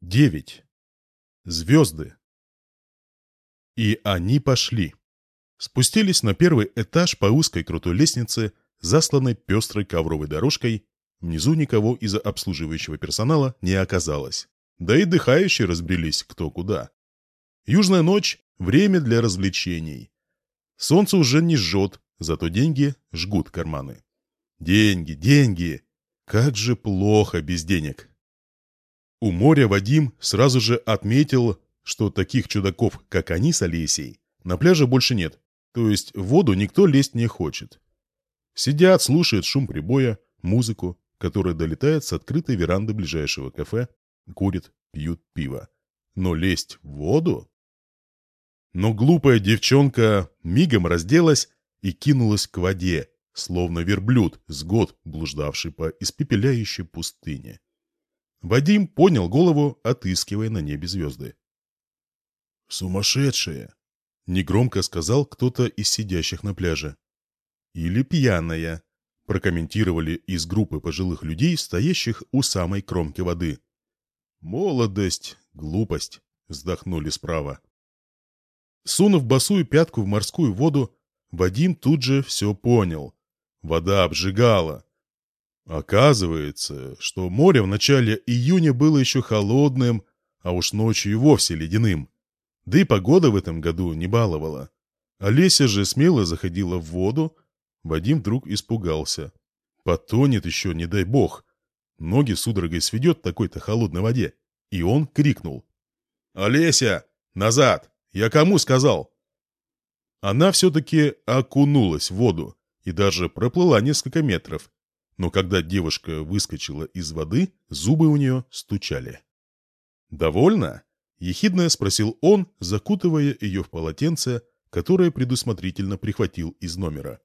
Девять. Звезды. И они пошли. Спустились на первый этаж по узкой крутой лестнице, засланной пестрой ковровой дорожкой. Внизу никого из обслуживающего персонала не оказалось. Да и дыхающие разбрелись кто куда. Южная ночь – время для развлечений. Солнце уже не жжет, зато деньги жгут карманы. Деньги, деньги! Как же плохо без денег! У моря Вадим сразу же отметил, что таких чудаков, как они с Олесей, на пляже больше нет, то есть в воду никто лезть не хочет. Сидят, слушают шум прибоя, музыку, которая долетает с открытой веранды ближайшего кафе, курят, пьют пиво. Но лезть в воду? Но глупая девчонка мигом разделась и кинулась к воде, словно верблюд с год блуждавший по испепеляющей пустыне. Вадим поднял голову, отыскивая на небе звезды. «Сумасшедшая!» — негромко сказал кто-то из сидящих на пляже. «Или пьяная», — прокомментировали из группы пожилых людей, стоящих у самой кромки воды. «Молодость, глупость», — вздохнули справа. Сунув босую пятку в морскую воду, Вадим тут же все понял. Вода обжигала, Оказывается, что море в начале июня было еще холодным, а уж ночью и вовсе ледяным. Да и погода в этом году не баловала. Олеся же смело заходила в воду. Вадим вдруг испугался. Потонет еще, не дай бог. Ноги судорогой сведет в такой-то холодной воде. И он крикнул. «Олеся! Назад! Я кому сказал?» Она все-таки окунулась в воду и даже проплыла несколько метров, но когда девушка выскочила из воды, зубы у нее стучали. «Довольно?» — ехидно спросил он, закутывая ее в полотенце, которое предусмотрительно прихватил из номера.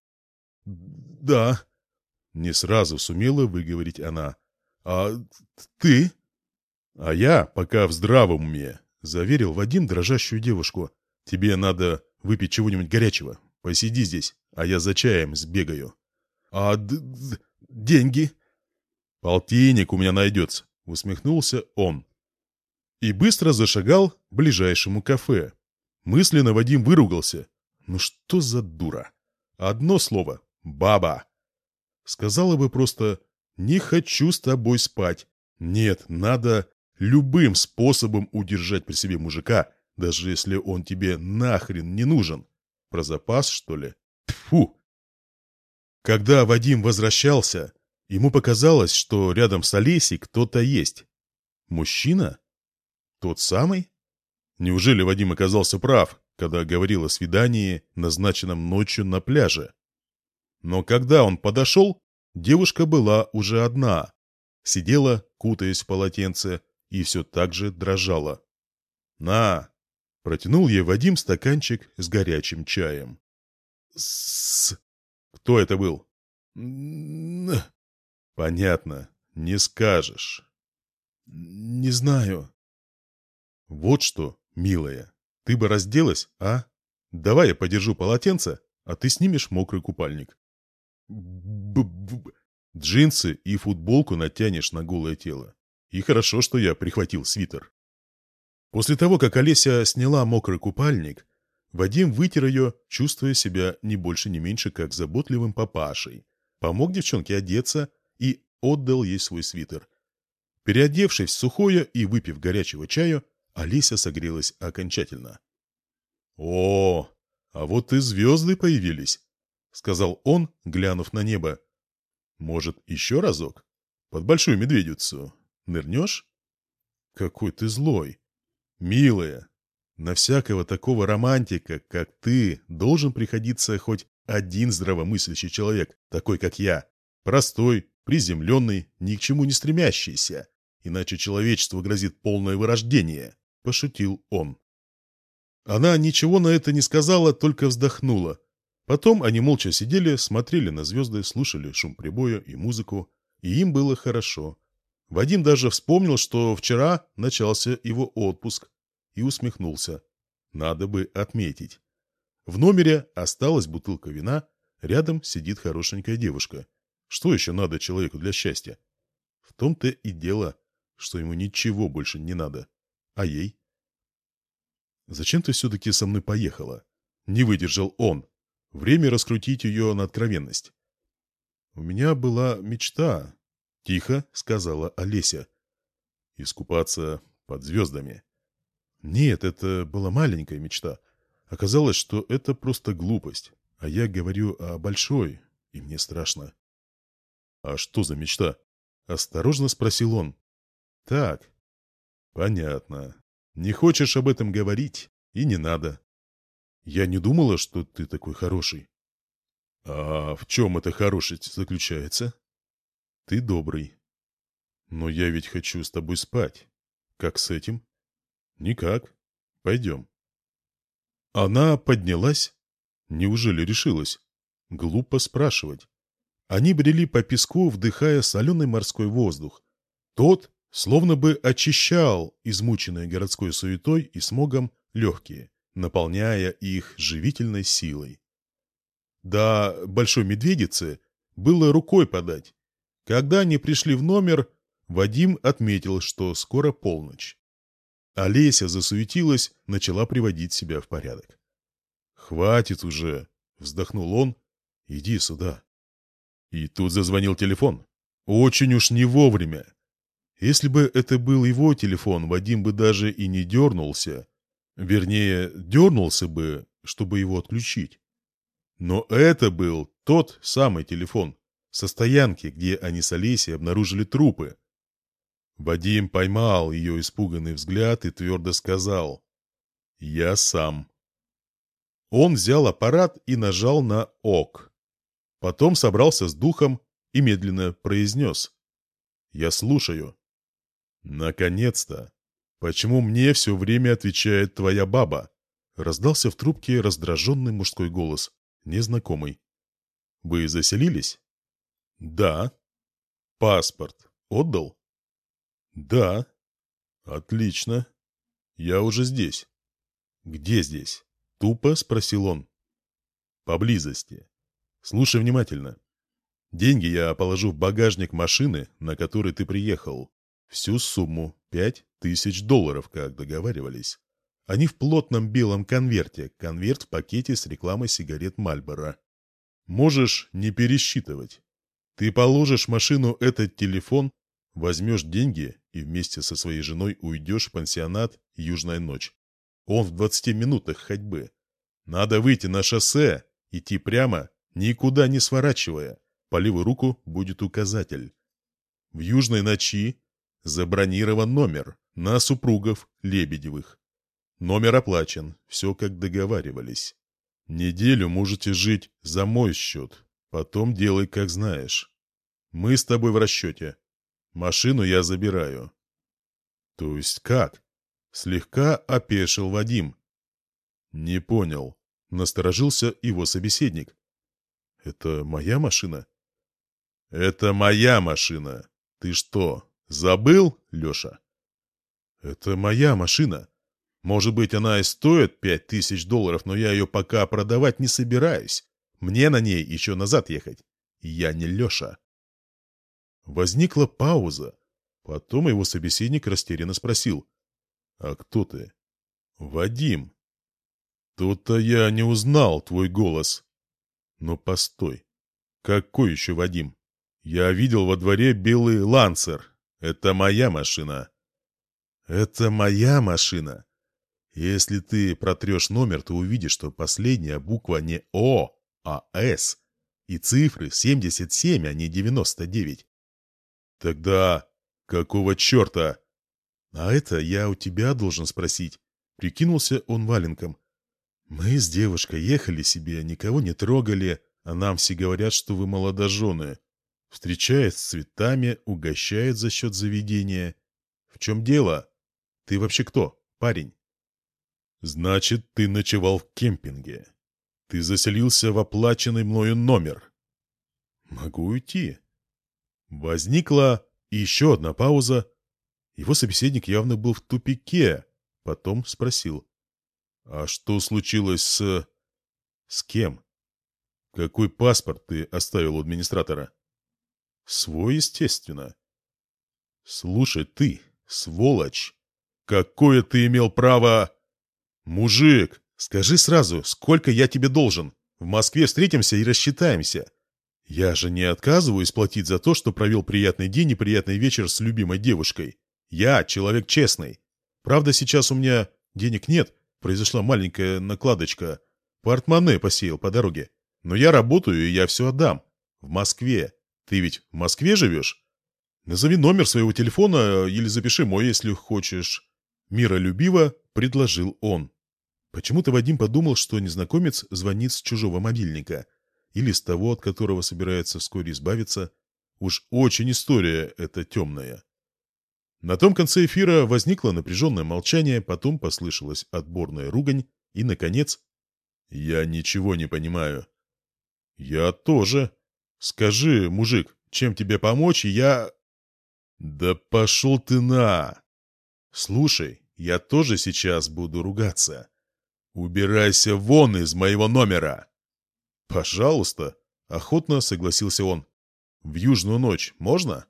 «Да», — не сразу сумела выговорить она. «А ты?» «А я пока в здравом уме», — заверил Вадим дрожащую девушку. «Тебе надо выпить чего-нибудь горячего. Посиди здесь, а я за чаем сбегаю». «А деньги?» «Полтинник у меня найдется», — усмехнулся он. И быстро зашагал к ближайшему кафе. Мысленно Вадим выругался. «Ну что за дура?» Одно слово — «баба». Сказала бы просто «не хочу с тобой спать». Нет, надо любым способом удержать при себе мужика, даже если он тебе нахрен не нужен. Про запас, что ли? Тфу! Когда Вадим возвращался, ему показалось, что рядом с Олесей кто-то есть. Мужчина? Тот самый? Неужели Вадим оказался прав, когда говорил о свидании, назначенном ночью на пляже? Но когда он подошел, девушка была уже одна. Сидела, кутаясь в полотенце, и все так же дрожала. «На!» — протянул ей Вадим стаканчик с горячим чаем. «С...» Кто это был? Понятно. Не скажешь. Не знаю. Вот что, милая, ты бы разделась, а? Давай я подержу полотенце, а ты снимешь мокрый купальник. Б -б -б Джинсы и футболку натянешь на голое тело. И хорошо, что я прихватил свитер. После того, как Олеся сняла мокрый купальник, Вадим вытер ее, чувствуя себя не больше, не меньше, как заботливым папашей. Помог девчонке одеться и отдал ей свой свитер. Переодевшись в сухое и выпив горячего чаю, Олеся согрелась окончательно. «О, а вот и звезды появились», — сказал он, глянув на небо. «Может, еще разок? Под большую медведицу. Нырнешь?» «Какой ты злой!» «Милая, на всякого такого романтика, как ты, должен приходиться хоть один здравомыслящий человек, такой как я. Простой, приземленный, ни к чему не стремящийся. Иначе человечеству грозит полное вырождение, — пошутил он. Она ничего на это не сказала, только вздохнула. Потом они молча сидели, смотрели на звезды, слушали шум прибоя и музыку, и им было хорошо. Вадим даже вспомнил, что вчера начался его отпуск, и усмехнулся. Надо бы отметить. В номере осталась бутылка вина, рядом сидит хорошенькая девушка. Что еще надо человеку для счастья? В том-то и дело. что ему ничего больше не надо. А ей? «Зачем ты все-таки со мной поехала?» Не выдержал он. Время раскрутить ее на откровенность. «У меня была мечта», — тихо сказала Олеся. «Искупаться под звездами». «Нет, это была маленькая мечта. Оказалось, что это просто глупость. А я говорю о большой, и мне страшно». «А что за мечта?» — осторожно спросил он. «Так». «Понятно. Не хочешь об этом говорить, и не надо. Я не думала, что ты такой хороший. А в чем эта хорошесть заключается? Ты добрый. Но я ведь хочу с тобой спать. Как с этим? Никак. Пойдем. Она поднялась. Неужели решилась? Глупо спрашивать. Они брели по песку, вдыхая соленый морской воздух. Тот словно бы очищал измученные городской суетой и смогом легкие, наполняя их живительной силой. До Большой Медведицы было рукой подать. Когда они пришли в номер, Вадим отметил, что скоро полночь. Олеся засуетилась, начала приводить себя в порядок. «Хватит уже!» — вздохнул он. «Иди сюда». И тут зазвонил телефон. Очень уж не вовремя. Если бы это был его телефон, Вадим бы даже и не дернулся. Вернее, дернулся бы, чтобы его отключить. Но это был тот самый телефон со стоянки, где они с Олесей обнаружили трупы. Вадим поймал ее испуганный взгляд и твердо сказал «Я сам». Он взял аппарат и нажал на «ОК». Потом собрался с духом и медленно произнес «Я слушаю». «Наконец-то! Почему мне все время отвечает твоя баба?» Раздался в трубке раздраженный мужской голос, незнакомый. «Вы заселились?» «Да». «Паспорт отдал?» «Да». «Отлично. Я уже здесь». «Где здесь?» — тупо спросил он. «Поблизости. Слушай внимательно. Деньги я положу в багажник машины, на которой ты приехал. Всю сумму — пять тысяч долларов, как договаривались. Они в плотном белом конверте, конверт в пакете с рекламой сигарет Мальборо. Можешь не пересчитывать. Ты положишь машину этот телефон, возьмешь деньги и вместе со своей женой уйдешь в пансионат «Южная ночь». Он в 20 минутах ходьбы. Надо выйти на шоссе, идти прямо, никуда не сворачивая. По левую руку будет указатель. В «Южной ночи» Забронирован номер на супругов Лебедевых. Номер оплачен, все как договаривались. Неделю можете жить за мой счет, потом делай как знаешь. Мы с тобой в расчете. Машину я забираю. То есть как? Слегка опешил Вадим. Не понял. Насторожился его собеседник. Это моя машина? Это моя машина. Ты что, Забыл, Леша? Это моя машина. Может быть, она и стоит пять тысяч долларов, но я ее пока продавать не собираюсь. Мне на ней еще назад ехать. Я не Леша. Возникла пауза. Потом его собеседник растерянно спросил. «А кто ты?» «Вадим». «Тут-то я не узнал твой голос». «Но постой. Какой еще Вадим? Я видел во дворе белый лансер, это моя машина. Это моя машина. Если ты протрешь номер, то увидишь, что последняя буква не О, а С. И цифры 77, а не 99. Тогда какого черта? А это я у тебя должен спросить. Прикинулся он валенком. Мы с девушкой ехали себе, никого не трогали, а нам все говорят, что вы молодожены. Встречает с цветами, угощает за счет заведения. В чем дело? Ты вообще кто, парень? Значит, ты ночевал в кемпинге. Ты заселился в оплаченный мною номер. Могу уйти. Возникла еще одна пауза. Его собеседник явно был в тупике. Потом спросил. А что случилось с... С кем? Какой паспорт ты оставил у администратора? Свой, естественно. Слушай, ты, Сволочь! Какое ты имел право... Мужик, скажи сразу, сколько я тебе должен? В Москве встретимся и рассчитаемся. Я же не отказываюсь платить за то, что провел приятный день и приятный вечер с любимой девушкой. Я человек честный. Правда, сейчас у меня денег нет, произошла маленькая накладочка. Портмоне посеял по дороге. Но я работаю, и я все отдам. В Москве. Ты ведь в Москве живешь? Назови номер своего телефона или запиши мой, если хочешь. Миролюбиво предложил он. Почему-то Вадим подумал, что незнакомец звонит с чужого мобильника. Или с того, от которого собирается вскоре избавиться. Уж очень история эта темная. На том конце эфира возникло напряженное молчание, потом послышалась отборная ругань, и, наконец, «Я ничего не понимаю». «Я тоже. Скажи, мужик, чем тебе помочь, и я...» «Да пошел ты на!» «Слушай, я тоже сейчас буду ругаться. Убирайся вон из моего номера!» «Пожалуйста!» — охотно согласился он. «В южную ночь можно?»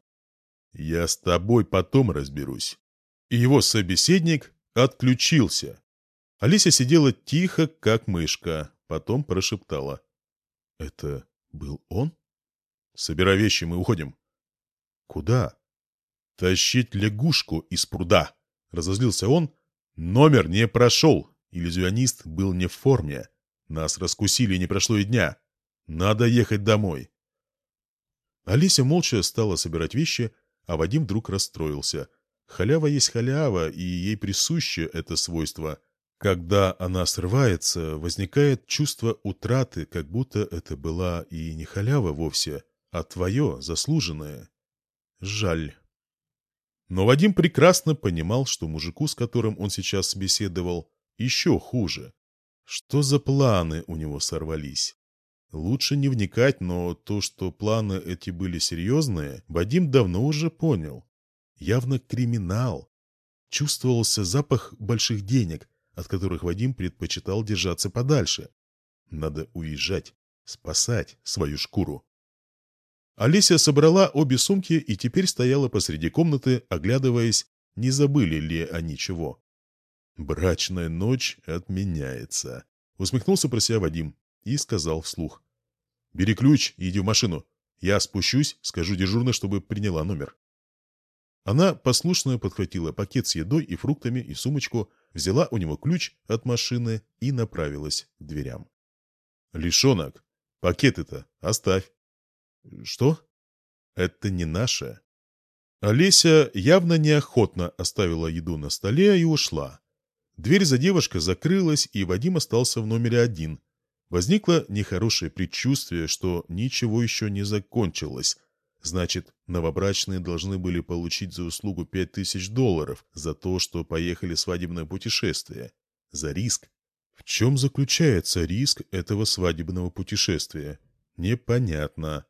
«Я с тобой потом разберусь». И его собеседник отключился. Алися сидела тихо, как мышка, потом прошептала. «Это был он?» «Собирай вещи, мы уходим». «Куда?» «Тащить лягушку из пруда!» Разозлился он. «Номер не прошел. Иллюзионист был не в форме. Нас раскусили, не прошло и дня. Надо ехать домой». Алися молча стала собирать вещи, а Вадим вдруг расстроился. Халява есть халява, и ей присуще это свойство. Когда она срывается, возникает чувство утраты, как будто это была и не халява вовсе, а твое, заслуженное. Жаль. Но Вадим прекрасно понимал, что мужику, с которым он сейчас беседовал, еще хуже. Что за планы у него сорвались? Лучше не вникать, но то, что планы эти были серьезные, Вадим давно уже понял. Явно криминал. Чувствовался запах больших денег, от которых Вадим предпочитал держаться подальше. Надо уезжать, спасать свою шкуру. Олеся собрала обе сумки и теперь стояла посреди комнаты, оглядываясь, не забыли ли они чего. «Брачная ночь отменяется», — усмехнулся про себя Вадим и сказал вслух. «Бери ключ и иди в машину. Я спущусь, скажу дежурно, чтобы приняла номер». Она послушно подхватила пакет с едой и фруктами и сумочку, взяла у него ключ от машины и направилась к дверям. «Лишонок, пакеты-то оставь». «Что?» «Это не наше». Олеся явно неохотно оставила еду на столе и ушла. Дверь за девушкой закрылась, и Вадим остался в номере один. Возникло нехорошее предчувствие, что ничего еще не закончилось. Значит, новобрачные должны были получить за услугу пять тысяч долларов за то, что поехали в свадебное путешествие. За риск. В чем заключается риск этого свадебного путешествия? Непонятно.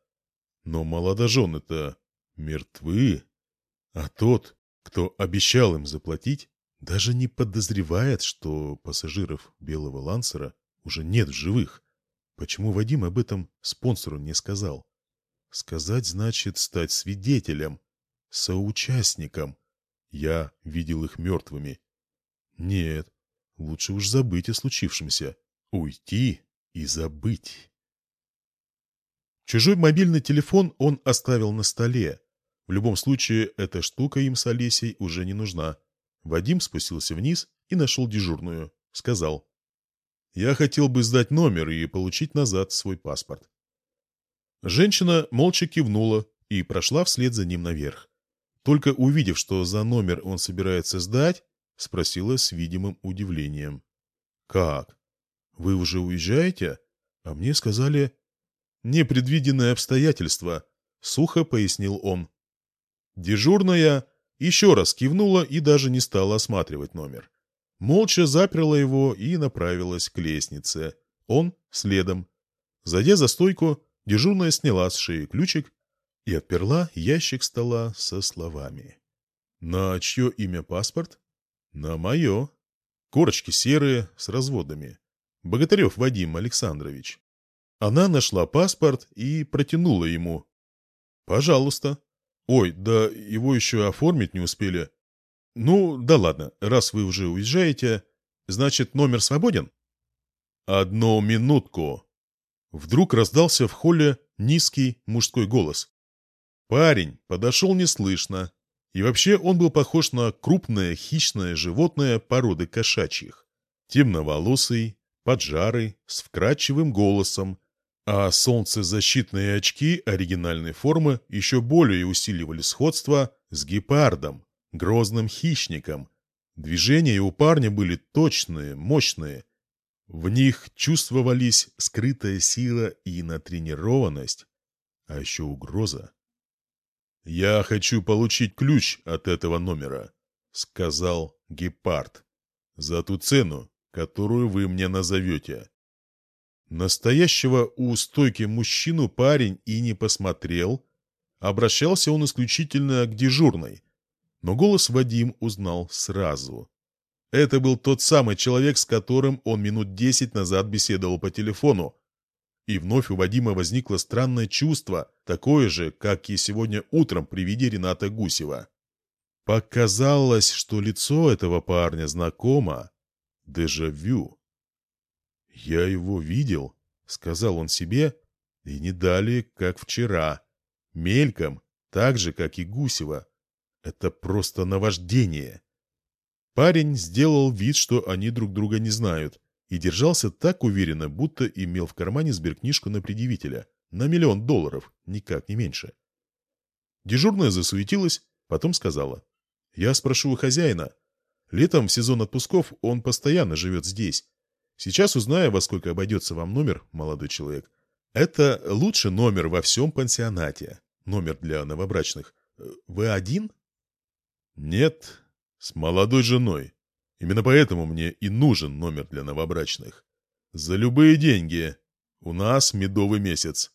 Но молодожены-то мертвы. А тот, кто обещал им заплатить, даже не подозревает, что пассажиров белого лансера уже нет в живых. Почему Вадим об этом спонсору не сказал? Сказать значит стать свидетелем, соучастником. Я видел их мертвыми. Нет, лучше уж забыть о случившемся. Уйти и забыть. Чужой мобильный телефон он оставил на столе. В любом случае, эта штука им с Олесей уже не нужна. Вадим спустился вниз и нашел дежурную. Сказал. «Я хотел бы сдать номер и получить назад свой паспорт». Женщина молча кивнула и прошла вслед за ним наверх. Только увидев, что за номер он собирается сдать, спросила с видимым удивлением. «Как? Вы уже уезжаете? А мне сказали, непредвиденное обстоятельство», — сухо пояснил он. Дежурная еще раз кивнула и даже не стала осматривать номер. Молча заперла его и направилась к лестнице. Он следом. Зайдя за стойку, дежурная сняла с шеи ключик и отперла ящик стола со словами. «На чье имя паспорт?» «На мое. Корочки серые, с разводами. Богатырев Вадим Александрович». Она нашла паспорт и протянула ему. «Пожалуйста». «Ой, да его еще оформить не успели». Ну, да ладно, раз вы уже уезжаете, значит, номер свободен? Одну минутку. Вдруг раздался в холле низкий мужской голос. Парень подошел неслышно, и вообще он был похож на крупное хищное животное породы кошачьих. Темноволосый, поджарый, с вкрадчивым голосом, а солнцезащитные очки оригинальной формы еще более усиливали сходство с гепардом, грозным хищником. Движения у парня были точные, мощные. В них чувствовались скрытая сила и натренированность, а еще угроза. «Я хочу получить ключ от этого номера», — сказал гепард, — «за ту цену, которую вы мне назовете». Настоящего у стойки мужчину парень и не посмотрел. Обращался он исключительно к дежурной. Но голос Вадим узнал сразу. Это был тот самый человек, с которым он минут десять назад беседовал по телефону. И вновь у Вадима возникло странное чувство, такое же, как и сегодня утром при виде Рената Гусева. Показалось, что лицо этого парня знакомо. Дежавю. «Я его видел», — сказал он себе, и не далее, как вчера. Мельком, так же, как и Гусева. Это просто наваждение. Парень сделал вид, что они друг друга не знают, и держался так уверенно, будто имел в кармане сберкнижку на предъявителя. На миллион долларов, никак не меньше. Дежурная засуетилась, потом сказала. «Я спрошу у хозяина. Летом в сезон отпусков он постоянно живет здесь. Сейчас узнаю, во сколько обойдется вам номер, молодой человек. Это лучший номер во всем пансионате. Номер для новобрачных. Вы один? Нет, с молодой женой. Именно поэтому мне и нужен номер для новобрачных. За любые деньги. У нас медовый месяц.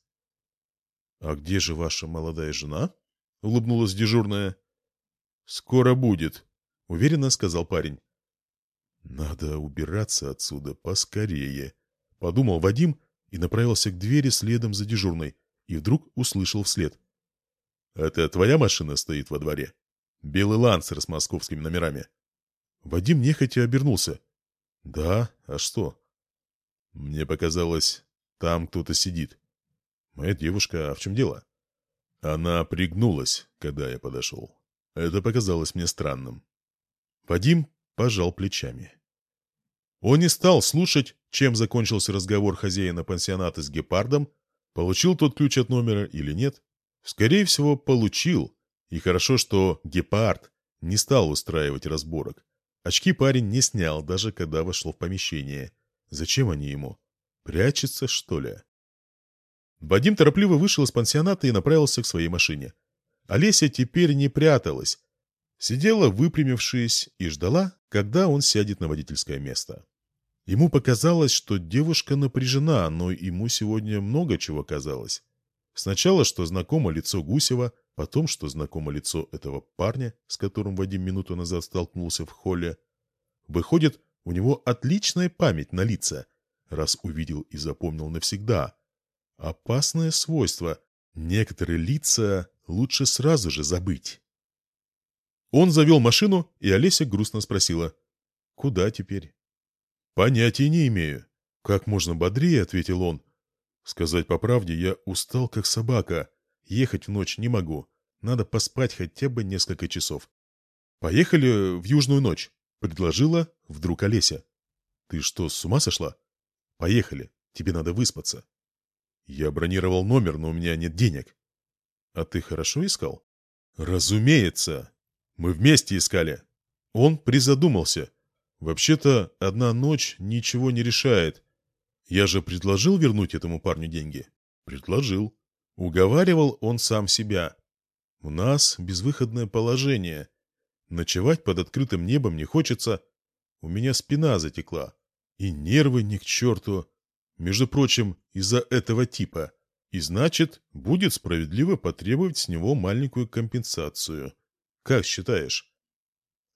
«А где же ваша молодая жена?» — улыбнулась дежурная. «Скоро будет», — уверенно сказал парень. «Надо убираться отсюда поскорее», — подумал Вадим и направился к двери следом за дежурной, и вдруг услышал вслед. «Это твоя машина стоит во дворе? Белый лансер с московскими номерами?» Вадим нехотя обернулся. «Да, а что?» «Мне показалось, там кто-то сидит. Моя девушка, а в чем дело?» Она пригнулась, когда я подошел. Это показалось мне странным. Вадим пожал плечами. Он не стал слушать, чем закончился разговор хозяина пансионата с гепардом, получил тот ключ от номера или нет. Скорее всего, получил. И хорошо, что гепард не стал устраивать разборок. Очки парень не снял, даже когда вошел в помещение. Зачем они ему? Прячется, что ли? Вадим торопливо вышел из пансионата и направился к своей машине. Олеся теперь не пряталась. Сидела, выпрямившись, и ждала, когда он сядет на водительское место. Ему показалось, что девушка напряжена, но ему сегодня много чего казалось. Сначала, что знакомо лицо Гусева, потом, что знакомо лицо этого парня, с которым Вадим минуту назад столкнулся в холле. Выходит, у него отличная память на лица, раз увидел и запомнил навсегда. Опасное свойство. Некоторые лица лучше сразу же забыть. Он завел машину, и Олеся грустно спросила. «Куда теперь?» «Понятия не имею». «Как можно бодрее», — ответил он. «Сказать по правде, я устал, как собака. Ехать в ночь не могу. Надо поспать хотя бы несколько часов». «Поехали в южную ночь», — предложила вдруг Олеся. «Ты что, с ума сошла?» «Поехали. Тебе надо выспаться». «Я бронировал номер, но у меня нет денег». «А ты хорошо искал?» «Разумеется. Мы вместе искали». Он призадумался. Вообще-то, одна ночь ничего не решает. Я же предложил вернуть этому парню деньги? Предложил. Уговаривал он сам себя. У нас безвыходное положение. Ночевать под открытым небом не хочется. У меня спина затекла. И нервы ни к черту. Между прочим, из-за этого типа. И значит, будет справедливо потребовать с него маленькую компенсацию. Как считаешь?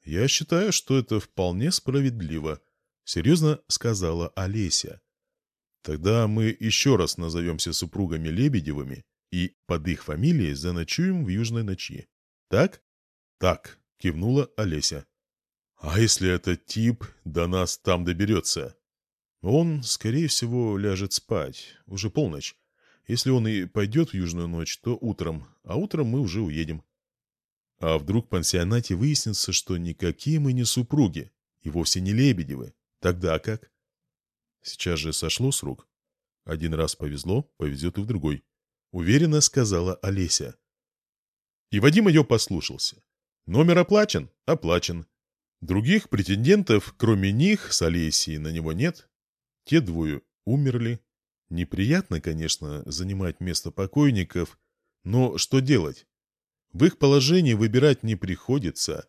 «Я считаю, что это вполне справедливо», — серьезно сказала Олеся. «Тогда мы еще раз назовемся супругами Лебедевыми и под их фамилией заночуем в южной ночи. Так?» «Так», — кивнула Олеся. А если этот тип до нас там доберется? Он, скорее всего, ляжет спать. Уже полночь. Если он и пойдет в южную ночь, то утром, а утром мы уже уедем. А вдруг в пансионате выяснится, что никакие мы не супруги, и вовсе не Лебедевы. Тогда как? Сейчас же сошло с рук. Один раз повезло, повезет и в другой. Уверенно сказала Олеся. И Вадим ее послушался. Номер оплачен? Оплачен. Других претендентов, кроме них, с Олесей на него нет. Те двое умерли. Неприятно, конечно, занимать место покойников, но что делать? В их положении выбирать не приходится.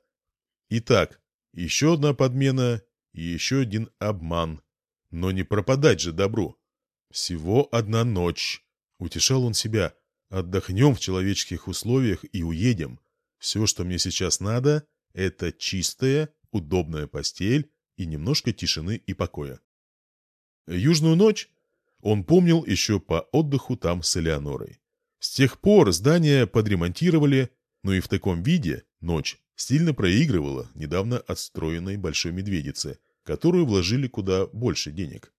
Итак, еще одна подмена и еще один обман. Но не пропадать же добру. Всего одна ночь. Утешал он себя. Отдохнем в человеческих условиях и уедем. Все, что мне сейчас надо, это чистая, удобная постель и немножко тишины и покоя. Южную ночь он помнил еще по отдыху там с Элеонорой. С тех пор здание подремонтировали, но и в таком виде ночь сильно проигрывала недавно отстроенной Большой Медведице, которую вложили куда больше денег.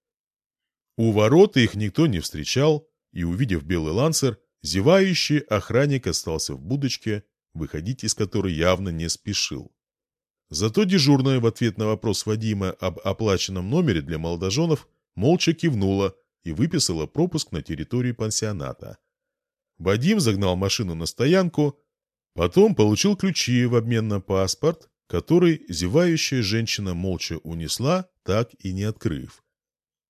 У ворот их никто не встречал, и, увидев белый лансер, зевающий охранник остался в будочке, выходить из которой явно не спешил. Зато дежурная в ответ на вопрос Вадима об оплаченном номере для молодоженов молча кивнула и выписала пропуск на территорию пансионата. Вадим загнал машину на стоянку, Потом получил ключи в обмен на паспорт, который зевающая женщина молча унесла, так и не открыв.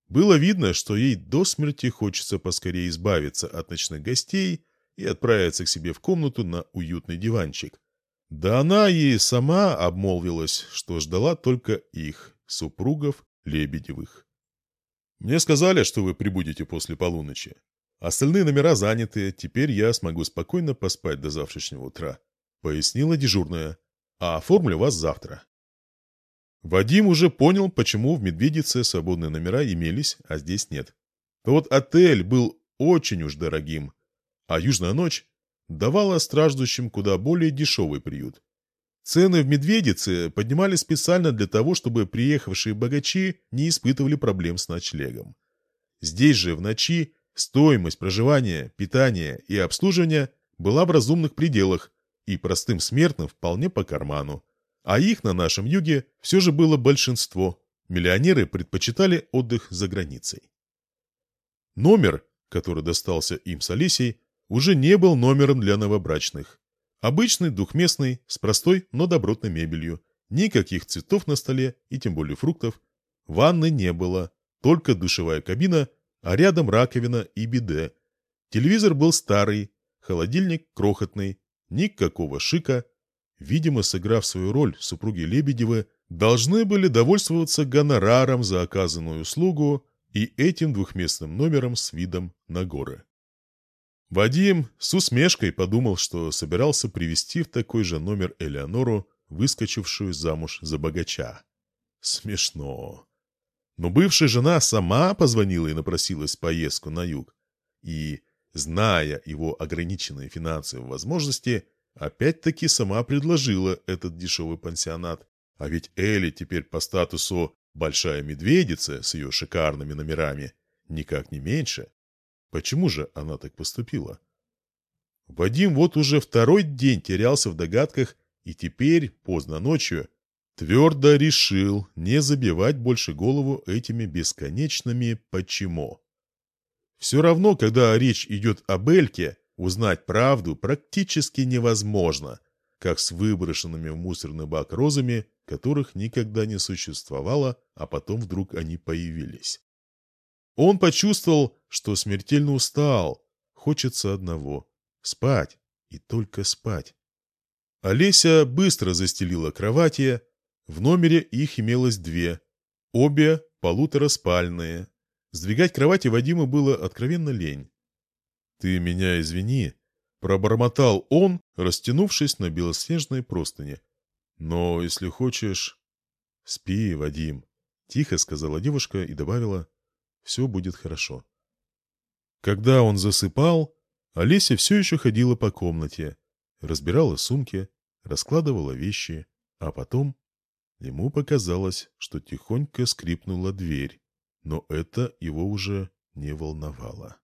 Было видно, что ей до смерти хочется поскорее избавиться от ночных гостей и отправиться к себе в комнату на уютный диванчик. Да она ей сама обмолвилась, что ждала только их, супругов Лебедевых. «Мне сказали, что вы прибудете после полуночи. Остальные номера заняты, теперь я смогу спокойно поспать до завтрашнего утра», — пояснила дежурная. «А оформлю вас завтра». Вадим уже понял, почему в «Медведице» свободные номера имелись, а здесь нет. Тот отель был очень уж дорогим, а «Южная ночь» давала страждущим куда более дешевый приют. Цены в «Медведице» поднимали специально для того, чтобы приехавшие богачи не испытывали проблем с ночлегом. Здесь же в ночи Стоимость проживания, питания и обслуживания была в разумных пределах и простым смертным вполне по карману. А их на нашем юге все же было большинство. Миллионеры предпочитали отдых за границей. Номер, который достался им с Алисей, уже не был номером для новобрачных. Обычный, двухместный, с простой, но добротной мебелью. Никаких цветов на столе и тем более фруктов. Ванны не было, только душевая кабина а рядом раковина и биде. Телевизор был старый, холодильник крохотный, никакого шика. Видимо, сыграв свою роль, супруги Лебедевы должны были довольствоваться гонораром за оказанную услугу и этим двухместным номером с видом на горы. Вадим с усмешкой подумал, что собирался привести в такой же номер Элеонору, выскочившую замуж за богача. Смешно. Но бывшая жена сама позвонила и напросилась в поездку на юг. И, зная его ограниченные финансовые возможности, опять-таки сама предложила этот дешевый пансионат. А ведь Элли теперь по статусу «большая медведица» с ее шикарными номерами никак не меньше. Почему же она так поступила? Вадим вот уже второй день терялся в догадках, и теперь, поздно ночью, Твердо решил не забивать больше голову этими бесконечными «почему». Все равно, когда речь идет об Эльке, узнать правду практически невозможно, как с выброшенными в мусорный бак розами, которых никогда не существовало, а потом вдруг они появились. Он почувствовал, что смертельно устал, хочется одного – спать и только спать. Олеся быстро застелила кровати, в номере их имелось две, обе полутораспальные. Сдвигать кровати Вадиму было откровенно лень. «Ты меня извини», — пробормотал он, растянувшись на белоснежной простыне. «Но, если хочешь...» «Спи, Вадим», — тихо сказала девушка и добавила, «все будет хорошо». Когда он засыпал, Олеся все еще ходила по комнате, разбирала сумки, раскладывала вещи, а потом Ему показалось, что тихонько скрипнула дверь, но это его уже не волновало.